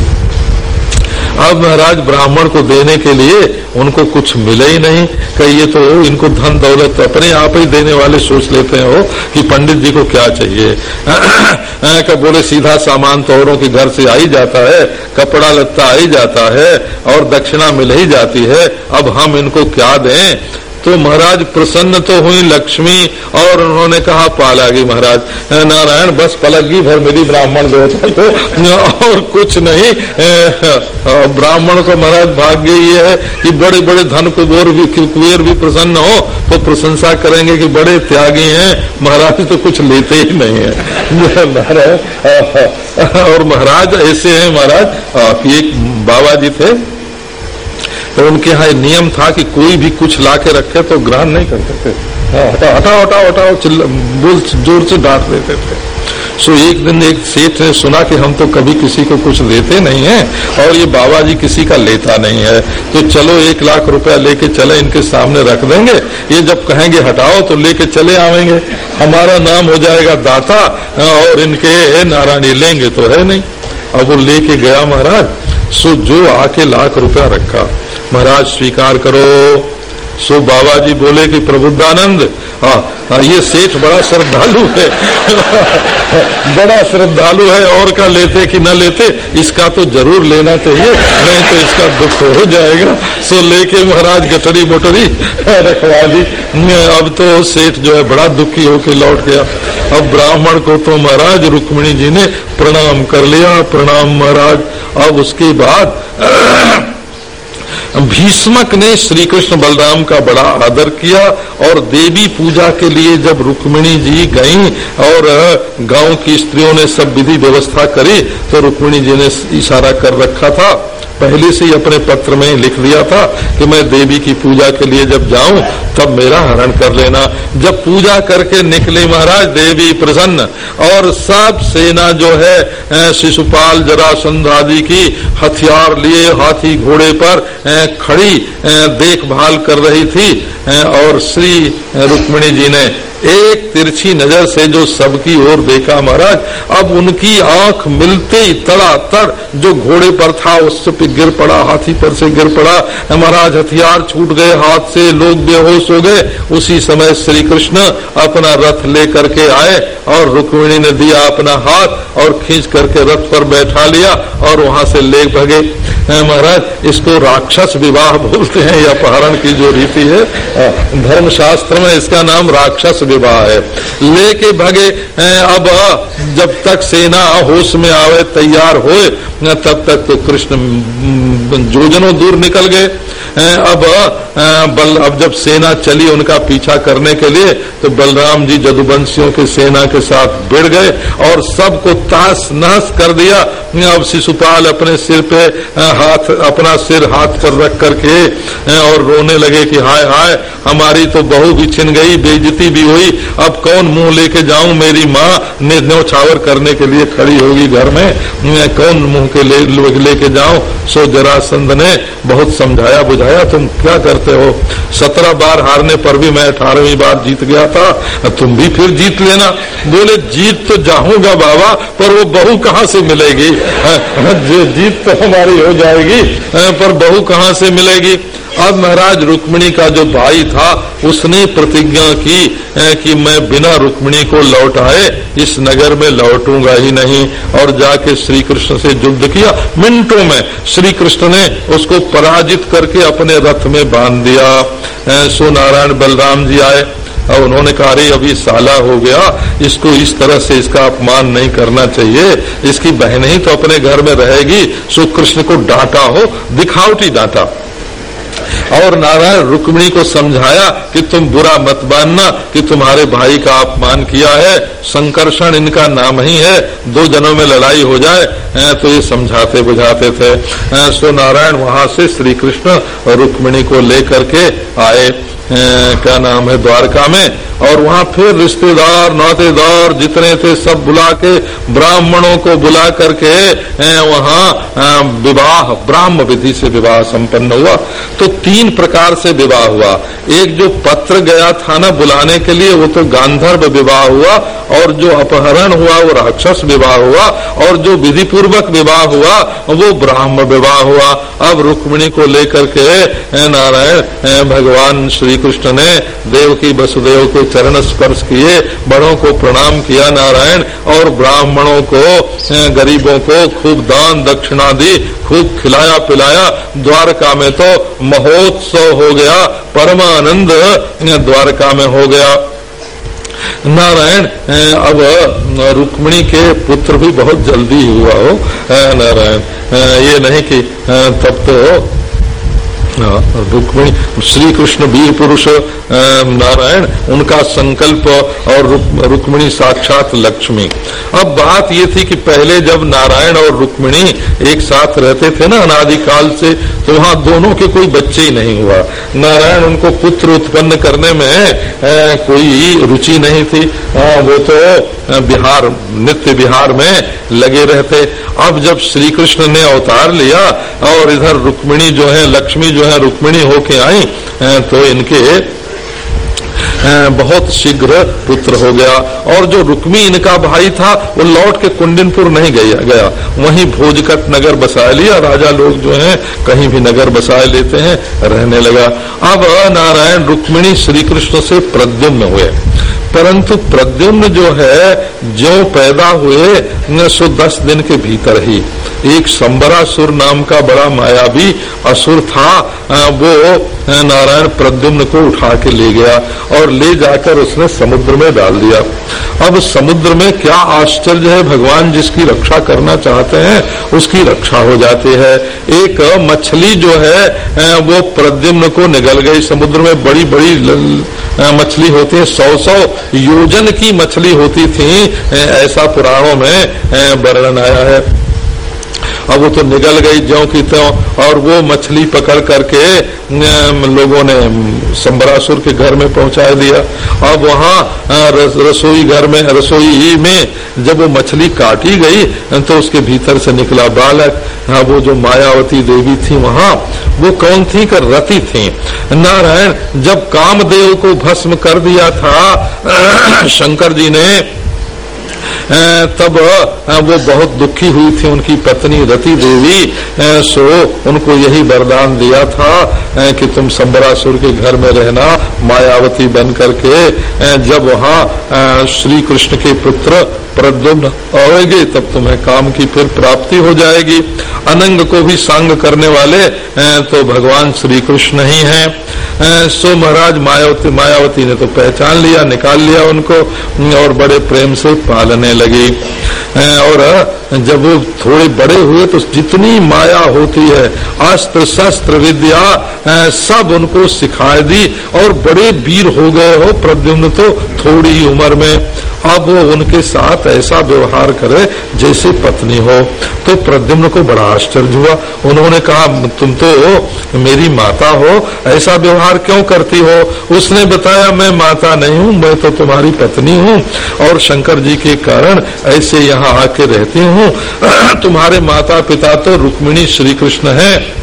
अब महाराज ब्राह्मण को देने के लिए उनको कुछ मिले ही नहीं। कही ये तो इनको धन दौलत तो अपने आप ही देने वाले सोच लेते हो कि पंडित जी को क्या चाहिए। कब बोले, सीधा सामान तो औरों के घर से आ ही जाता है, कपड़ा लत्ता आ ही जाता है, और दक्षिणा मिल ही जाती है, अब हम इनको क्या दें? तो महाराज प्रसन्न तो हुई लक्ष्मी, और उन्होंने कहा, पालागी महाराज नारायण, बस पलगी भर मिली ब्राह्मण देवता को और कुछ नहीं ब्राह्मण को महाराज भाग्य ये है कि बड़े बड़े धन कुबेर भी कुबेर भी प्रसन्न हो तो प्रशंसा करेंगे कि बड़े त्यागी हैं। महाराज तो कुछ लेते ही नहीं है। महाराज और महाराज ऐसे हैं महाराज एक बाबा जी थे तो उनके यहाँ नियम था कि कोई भी कुछ ला के रखे तो ग्रहण नहीं करते थे। हाँ, हटाओ हटाओ हटाओ हटाओ बोल ज़ोर से डांट देते थे। सो एक दिन एक सेठ ने सुना कि हम तो कभी किसी को कुछ देते नहीं हैं और ये बाबा जी किसी का लेता नहीं है। तो चलो एक लाख रुपया लेके चले इनके सामने रख देंगे। ये जब कहेंगे हटाओ तो लेके चले आवेंगे। हमारा नाम हो जाएगा दाता और इनके नारायणी लेंगे तो है नहीं। अब वो लेके गया महाराज। सो जो आके लाख रुपया रखा महाराज, स्वीकार करो। सो बाबा जी बोले कि प्रबुद्धानंद ये सेठ बड़ा श्रद्धालु है। बड़ा श्रद्धालु है, और का लेते कि न लेते? इसका तो ज़रूर लेना चाहिए, नहीं तो इसका दुख हो जाएगा। सो लेके महाराज गटरी मोटरी रखवा दी। अब तो सेठ जो है बड़ा दुखी होके लौट गया। अब ब्राह्मण को तो महाराज रुक्मिणी जी ने प्रणाम कर लिया। प्रणाम महाराज। अब उसके बाद भीष्मक ने श्री कृष्ण बलराम का बड़ा आदर किया और देवी पूजा के लिए जब रुक्मिणी जी गई और गाँव की स्त्रियों ने सब विधि व्यवस्था करी तो रुक्मिणी जी ने इशारा कर रखा था। पहले से ही अपने पत्र में लिख दिया था कि मैं देवी की पूजा के लिए जब जाऊँ, तब मेरा हरण कर लेना। जब पूजा करके निकले महाराज, देवी प्रसन्न। और सब सेना जो है शिशुपाल, जरासंध आदि की हथियार लिए हाथी घोड़े पर खड़ी देखभाल कर रही थी। और श्री रुक्मिणी जी ने एक तिरछी नज़र से जो सबकी ओर देखा महाराज, अब उनकी आँख मिलते ही तड़ा तड़ जो घोड़े पर था, उससे पे गिर पड़ा, हाथी पर से गिर पड़ा। महाराज, हथियार छूट गए, हाथ से लोग बेहोश हो गए। उसी समय श्री कृष्ण अपना रथ लेकर के आए और रुक्मिणी ने दिया अपना हाथ और खींच करके रथ पर बैठा लिया और वहाँ से ले भगे। महाराज, इसको राक्षस विवाह बोलते हैं या अपहरण की जो रीति है। धर्म शास्त्र में इसका नाम राक्षस विवाह है। लेके भगे अब जब तक सेना होश में आवे, तैयार होए तब तक तो कृष्ण जोजनों दूर निकल गए अब बल, अब जब सेना चली उनका पीछा करने के लिए तो बलराम जी जदुवंशियों के सेना के साथ भिड़ गए और सबको ताश नहस कर दिया। अब शिशुपाल अपने सिर पे हाथ, अपना सिर हाथ पर रख करके और रोने लगे कि हाय हाय, हमारी तो बहू भी छिन गई बेजती भी हुई, अब कौन मुँह लेके जाऊँ मेरी माँ? ने न्यौछावर करने के लिए खड़ी होगी घर में। कौन मुँह के ले लेके जाओ। सो जरासंध ने बहुत समझाया, बुझाया, तुम क्या करते हो? सत्रह बार हारने पर भी मैं अठारहवीं बार जीत गया था, तुम भी फिर जीत लेना। बोले, जीत तो जाऊँगा बाबा, पर वो बहू कहाँ से मिलेगी? जीत तो हमारी हो जाएगी पर बहू कहाँ से मिलेगी? अब महाराज रुक्मिणी का जो भाई था, उसने प्रतिज्ञा की कि मैं बिना रुक्मिणी को लौट आए, इस नगर में लौटूँगा ही नहीं, और जाके श्री कृष्ण से युद्ध किया। मिनटों में श्री कृष्ण ने उसको पराजित करके अपने रथ में बाँध दिया। सो नारायण बलराम जी आए। और उन्होंने कहा, अरे, अभी साला हो गया, इसको इस तरह से इसका अपमान नहीं करना चाहिए। इसकी बहन ही तो अपने घर में रहेगी। सो कृष्ण को डांटा हो, दिखावटी डांटा। और नारायण रुक्मिणी को समझाया कि तुम बुरा मत मानना कि तुम्हारे भाई का अपमान किया है। संकर्षण इनका नाम ही है। दो जनों में लड़ाई हो जाए तो ये समझाते बुझाते थे। सो नारायण वहाँ से श्री कृष्ण और रुक्मिणी को लेकर के आए। क्या नाम है द्वारका में? और वहाँ फिर रिश्तेदार, नातेदार जितने थे सब बुला के, ब्राह्मणों को बुला करके वहाँ विवाह, ब्राह्म विधि से विवाह संपन्न हुआ। तो तीन प्रकार से विवाह हुआ। एक जो पत्र गया था ना बुलाने के लिए, वो तो गांधर्व विवाह हुआ, और जो अपहरण हुआ, वो राक्षस विवाह हुआ, और जो विधि पूर्वक विवाह हुआ, वो ब्राह्म विवाह हुआ। अब रुक्मिणी को लेकर के नारायण भगवान श्री कृष्ण ने, देव की वसुदेव को चरण स्पर्श किए, बड़ों को प्रणाम किया नारायण, और ब्राह्मणों को गरीबों को खूब दान दक्षिणा दी, खूब खिलाया पिलाया। द्वारका में तो महोत्सव हो गया, परमानंद द्वारका में हो गया। नारायण अब, रुक्मणी के पुत्र भी बहुत जल्दी हुआ हो। नारायण ये नहीं कि तब तो रुक्मिणी श्री कृष्ण वीर पुरुष नारायण उनका संकल्प और रुक्मिणी साक्षात लक्ष्मी। अब बात ये थी कि पहले जब नारायण और रुक्मिणी एक साथ रहते थे ना अनादिकाल से तो वहाँ दोनों के कोई बच्चे ही नहीं हुआ। नारायण उनको पुत्र उत्पन्न करने में कोई रुचि नहीं थी। आ, वो तो बिहार नित्य बिहार में लगे रहते। अब जब श्री कृष्ण ने अवतार लिया और इधर रुक्मिणी जो है लक्ष्मी जो है रुक्मिणी होके आई तो इनके बहुत शीघ्र पुत्र हो गया। और जो रुक्मी इनका भाई था, वो लौट के कुंडनपुर नहीं गया गया। वहीं भोजकट नगर बसा लिया। राजा लोग जो हैं, कहीं भी नगर बसाए लेते हैं, रहने लगा। अब नारायण रुक्मिणी श्री कृष्ण से प्रद्युम्न हुए। परंतु प्रद्युम्न जो है जो पैदा हुए सो दस दिन के भीतर ही। एक संबरासुर नाम का बड़ा मायावी असुर था वो नारायण प्रद्युम्न को उठा के ले गया और ले जाकर उसने समुद्र में डाल दिया। अब समुद्र में क्या आश्चर्य है, भगवान जिसकी रक्षा करना चाहते हैं, उसकी रक्षा हो जाती है। एक मछली जो है वो प्रद्युम्न को निगल गई। समुद्र में बड़ी बड़ी मछली होती है सौ सौ योजन की मछली होती थी। ऐसा पुराणों में वर्णन आया है। अब वो तो निकल गई ज्यो की त्यों, और वो मछली पकड़ करके लोगों ने संबरासुर के घर में पहुँचा दिया। अब वहाँ रसोई घर में, रसोई में जब वो मछली काटी गई तो उसके भीतर से निकला बालक। हाँ वो जो मायावती देवी थी वहाँ, वो कौन थी कर रति थी? नारायण जब कामदेव को भस्म कर दिया था, शंकर जी ने तब वो बहुत दुखी हुई थी उनकी पत्नी रति देवी। सो उनको यही वरदान दिया था कि तुम संबरासुर के घर में रहना। मायावती बन करके जब वहाँ श्री कृष्ण के पुत्र प्रद्युम्न आएँगे तब तुम्हें काम की फिर प्राप्ति हो जाएगी। अनंग को भी सांग करने वाले तो भगवान श्री कृष्ण ही। हैं सो महाराज, मायावती मायावती ने तो पहचान लिया, निकाल लिया उनको, और बड़े प्रेम से पालने लगी। और जब वो थोड़े बड़े हुए तो जितनी माया होती है, अस्त्र शस्त्र विद्या सब उनको सिखा दी, और बड़े वीर हो गए हो, प्रद्युम्न तो थोड़ी उम्र में। अब वो उनके साथ ऐसा व्यवहार करे जैसे पत्नी हो। तो प्रद्युम्न को बड़ा आश्चर्य हुआ। उन्होंने कहा, तुम तो मेरी माता हो, ऐसा व्यवहार क्यों करती हो? उसने बताया, मैं माता नहीं हूँ, मैं तो तुम्हारी पत्नी हूँ। और शंकर जी के कारण ऐसे यहाँ आके रहती हूँ। तुम्हारे माता पिता तो रुक्मिणी श्री कृष्ण है।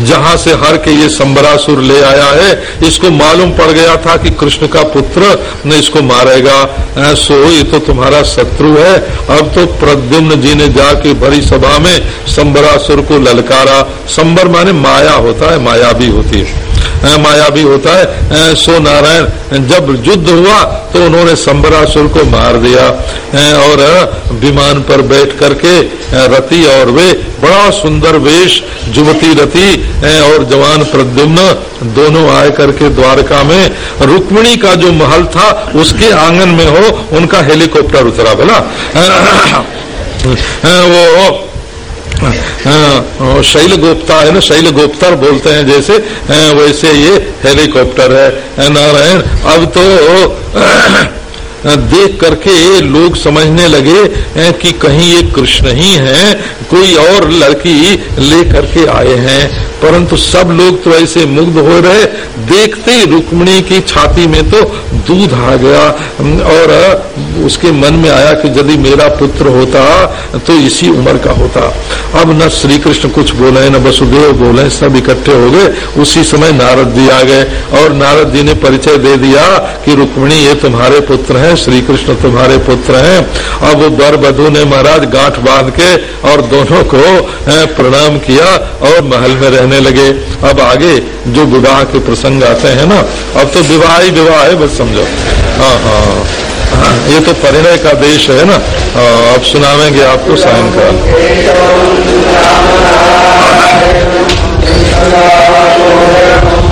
जहाँ से हर के ये संबरासुर ले आया है, इसको मालूम पड़ गया था कि कृष्ण का पुत्र ने इसको मारेगा। सो, ये तो तुम्हारा शत्रु है। अब तो प्रद्युम्न जी ने जाके भरी सभा में संबरासुर को ललकारा। संबर माने माया होता है माया भी होती है। माया भी होता है सो नारायण, जब युद्ध हुआ तो उन्होंने संबरासुर को मार दिया और विमान पर बैठ करके रति और वे, बड़ा सुंदर वेश, जुवती रति और जवान प्रद्युम्न दोनों आए करके द्वारका में। रुक्मिणी का जो महल था, उसके आँगन में हो, उनका हेलीकॉप्टर उतरा, बोला। वो शैल गोप्ता है ना शैल गोप्तर बोलते हैं जैसे वैसे ये हेलीकॉप्टर है, नारायण, अब तो देख करके लोग समझने लगे कि कहीं ये कृष्ण ही है, कोई और लड़की ले करके आए हैं। परंतु सब लोग तो ऐसे मुग्ध हो रहे। देखते ही रुक्मणी की छाती में तो दूध आ गया। और उसके मन में आया कि यदि मेरा पुत्र होता तो इसी उम्र का होता। अब न श्री कृष्ण कुछ बोले, न वसुदेव बोले, सब इकट्ठे हो गए। उसी समय नारद जी आ गए। और नारद जी ने परिचय दे दिया कि रुक्मणी, ये तुम्हारे पुत्र हैं श्री कृष्ण तुम्हारे पुत्र हैं। अब वो बर बधु ने महाराज गांठ बाँध के और दोनों को प्रणाम किया और महल में रहने लगे। अब आगे जो विवाह के प्रसंग आते हैं ना अब तो विवाह ही विवाह है बस समझो। हाँ हाँ। हाँ ये तो परिणय का देश है ना। हाँ, अब सुनावेंगे आपको सायंकाल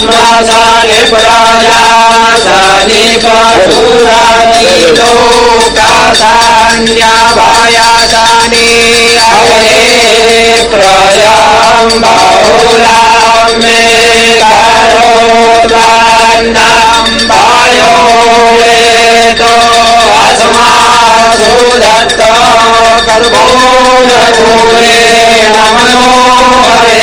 सारे प्रजासानि पशुरानि लोकासान्याभायासानि हरे प्रजां बहुलां मे करोदान्नं वायो वेदो। अस्मासु दत्त कर्मो न भूरे नमनो हरे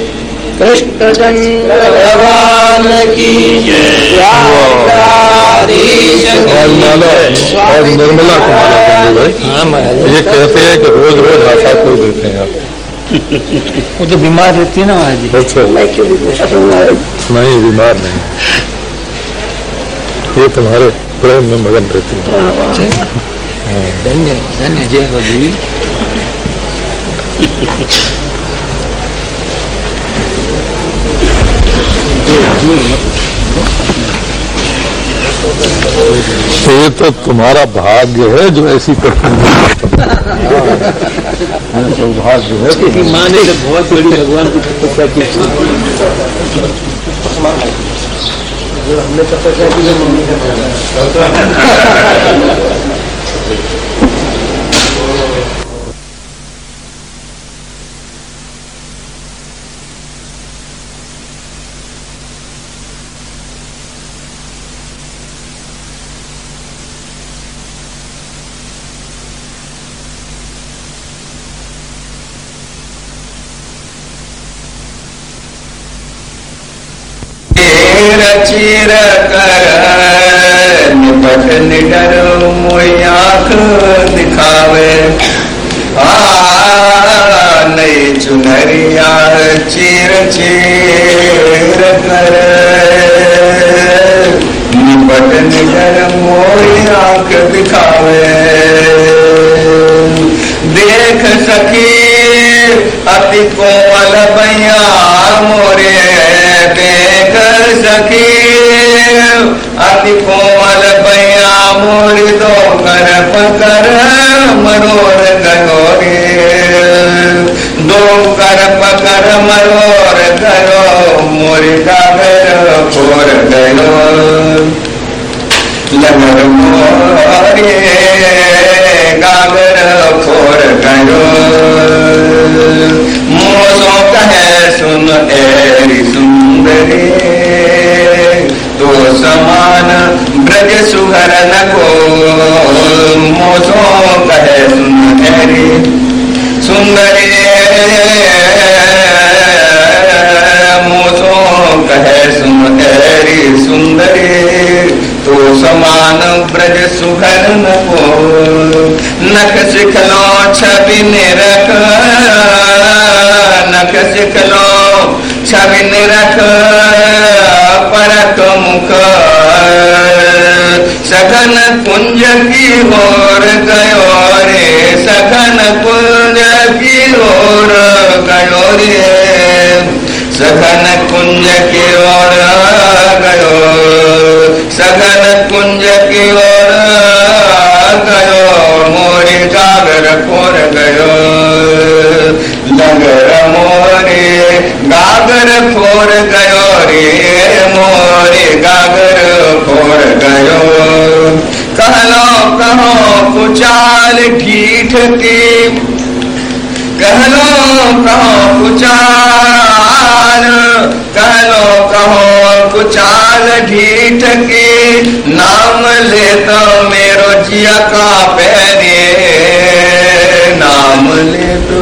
कृष्णचंद्र भगवान की और निर्मला कुमार ये कहते हैं कि रोज रोज आशा को देते हैं आप वो तो बीमार रहती है ना आज अच्छा नहीं बीमार नहीं। ये तुम्हारे प्रेम में मगन रहती है। धन्य धन्य जय हो जी। ये तो तुम्हारा भाग्य है जो ऐसी कठिन सौभाग्य है। माँ ने बहुत बड़ी भगवान की तपस्या की हमने तपस्या की चीर कर निपट निडर मोई आँख दिखावे आ नई चुनरिया चीर चीर कर निपट निडर मोई दिखावे देख सकी अति कोमल बैया मोरे देख सखी अति कोमल बयाम मरोर गयो रे दो कर पकर मरोर गयो मोर गागर फोर गयो लगर मोरे गागर फोर गयो मोसो कहे सुन एरी सुंदरी। तो समान ब्रज सुहर को मोसो कहे सुन एरी सुंदरी मोसो कहे सुन एरी सुंदरी। तो समान ब्रज सुहर को नख सिखलो छवि निरख। नख सिखलो छवि निरख। परक मुख सघन कुंज की ओर गयो रे सघन कुंज की ओर गयो रे सघन कुंज की ओर गयो सघन कुंज की ओर गयो मोरे गागर कोर गयो लगर मोरे, गागर रे मोरे गागर खोर गयो कहलो कहो, कुचाल ठीठ की। कहलो कहो, कुचाल। कहलो कहो, कुचाल ढीठ की। नाम ले तो मेरो जिया का पहने नाम ले तो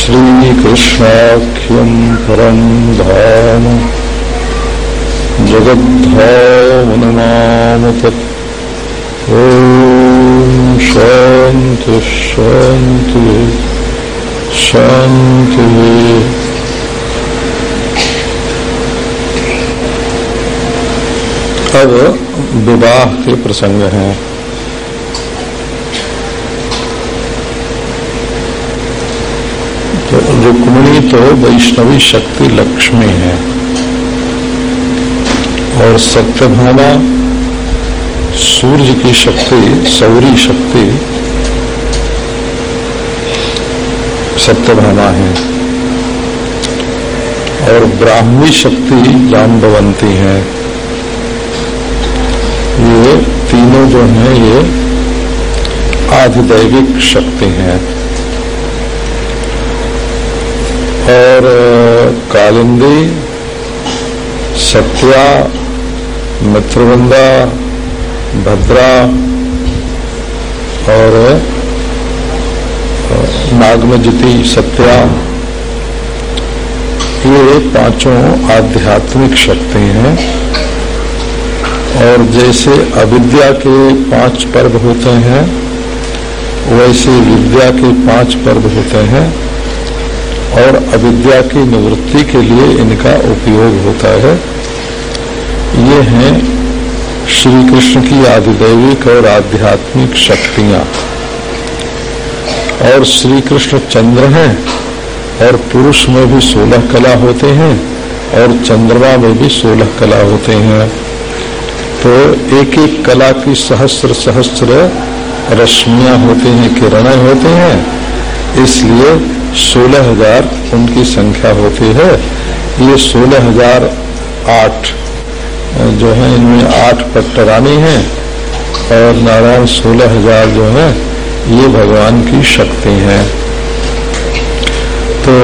श्रीकृष्णाख्यं परं धाम। जगद्धामनमाम तत् ॐ शान्ति शान्तिः। अब विवाह के प्रसंग हैं। तो रुक्मिणी तो वैष्णवी शक्ति लक्ष्मी है। और सत्यभामा, सूर्य की शक्ति, सौरी शक्ति सत्यभामा है। और ब्राह्मी शक्ति जाम्बवंती है। ये तीनों जो हैं, ये आधिदैविक शक्ति हैं। और कालिंदी, सत्या, मित्रवृंदा, भद्रा और नागमजिति सत्या, ये पाँचों आध्यात्मिक शक्ति हैं। और जैसे अविद्या के पाँच पर्व होते हैं, वैसे विद्या के पाँच पर्व होते हैं। और अविद्या की निवृत्ति के लिए इनका उपयोग होता है। ये हैं श्री कृष्ण की आदिदैविक और आध्यात्मिक शक्तियाँ। और श्री कृष्ण चंद्र हैं और पुरुष में भी सोलह कला होते हैं और चंद्रमा में भी सोलह कला होते हैं। तो एक एक कला की सहस्र सहस्र रश्मियाँ होती हैं, किरणें होते हैं। इसलिए सोलह हज़ार उनकी संख्या होती है। ये सोलह हज़ार आठ जो है, इनमें आठ पट्टरानी हैं और नारायण सोलह हज़ार जो है, ये भगवान की शक्ति है। तो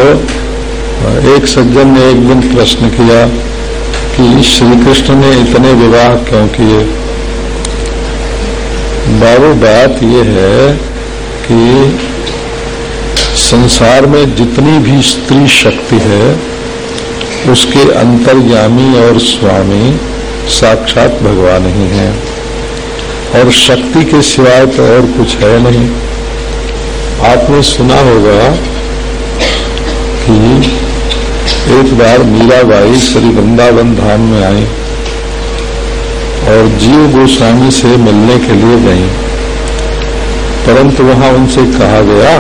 एक सज्जन ने एक दिन प्रश्न किया कि श्री कृष्ण ने इतने विवाह क्यों किए? बाबू, बात यह है कि संसार में जितनी भी स्त्री शक्ति है, उसके अंतर्यामी और स्वामी साक्षात भगवान ही हैं। और शक्ति के सिवाय तो और कुछ है नहीं। आपने सुना होगा कि एक बार मीराबाई श्री वृंदावन धाम में आई और जीव गोस्वामी से मिलने के लिए गई। परंतु वहाँ उनसे कहा गया